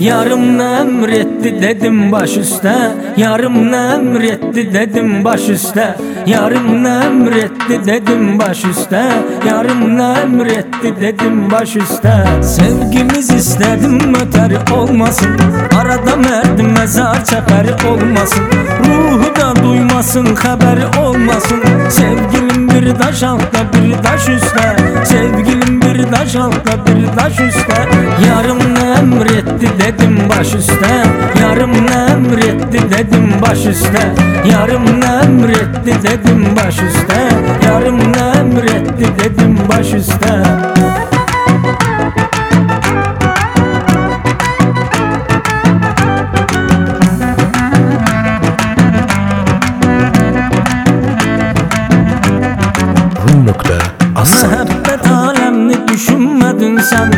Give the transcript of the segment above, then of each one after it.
Yarım emretti dedim baş üstte Yarım emretti dedim baş üstte Yarım emretti dedim baş üstte Yarım emretti dedim baş üstte Sevgimiz istedim öter olmasın. Arada merdi mezar çeper olmasın. Ruhu da duymasın haber olmasın. Sevgilim bir taş altta bir taş üstte. Sevgilim bir taş altta bir taş üstte. Yarım baş üstte Yarım emretti dedim baş üstte Yarım emretti dedim baş üstte Yarım emretti dedim baş üstte Rum nokta Aslan. Mehabbet alemini düşünmedin sen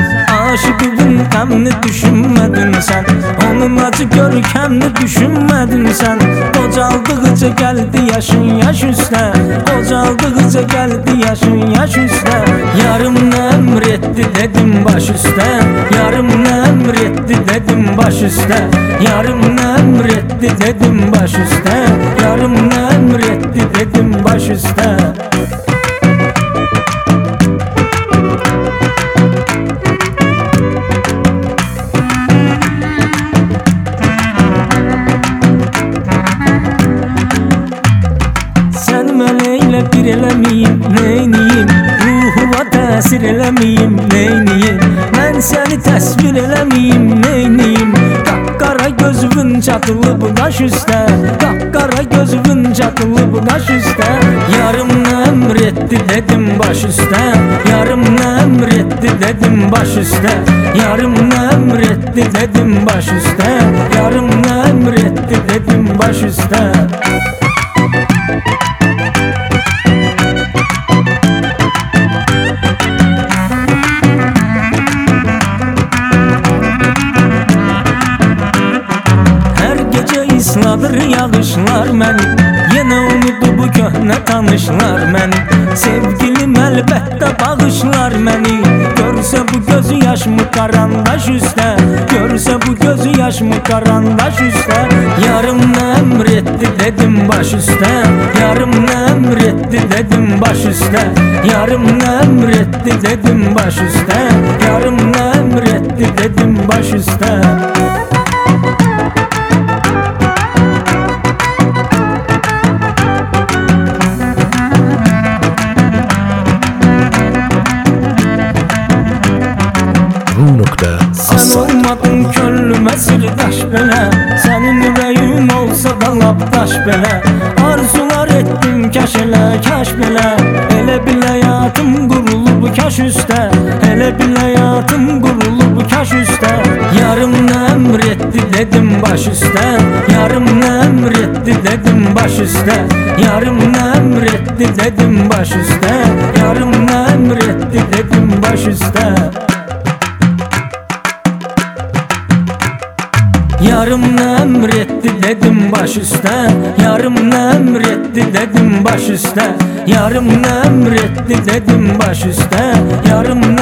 Aşıkın görkemli düşünmedin sen? Onun acı görkemli düşünmedin sen? Qocaldıqca gəldi yaşın yaş üstə Qocaldıqca gəldi yaşın yaş üstə Yarım nə əmr dedim baş üstə Yarım nə əmr dedim baş üstə Yarım nə əmr dedim baş üstə Yarım nə əmr dedim baş üstə neyniyim? Ruhuma təsir eləməyim neyniyim? Mən səni təsvir eləməyim neyniyim? Qapqara gözümün çatılıb qaş üstə Qapqara gözümün çatılıb qaş üstə Yarım nə əmretti dedim baş üstə Yarım nə əmretti dedim baş üstə Yarım nə əmretti dedim baş üstə Yarım nə əmretti dedim baş üstə Her ısladır yağışlar məni Yenə unutdu bu köhnə tanışlar məni Sevgilim əlbəttə bağışlar məni Görsə bu gözü yaşmı karandaş üstə Görsə bu gözü yaşmı karandaş üstə Yarım nə əmretti dedim baş üstə Yarım nə əmretti dedim baş üstə Yarım nə əmretti dedim baş üstə Yarım nə əmretti dedim Rum nokta Sen olmadın könlüme sirdaş bele. Senin yüreğin olsa da laptaş bele. Arzular ettim kaş ele kaş bele Hele bil hayatım kurulu kaş üstte Hele bil hayatım kurulu kaş üstte Yarım ne emretti dedim baş üstte Yarım ne emretti dedim baş üstte Yarım ne emretti dedim baş üstte Yarım ne emretti dedim baş üstte Yarım emretti dedim baş üstte Yarım emretti dedim baş üstte Yarım emretti dedim baş üstte Yarım